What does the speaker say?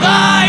Bye.